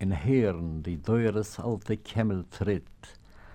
in Heeren, die teures alte Kämmel tritt,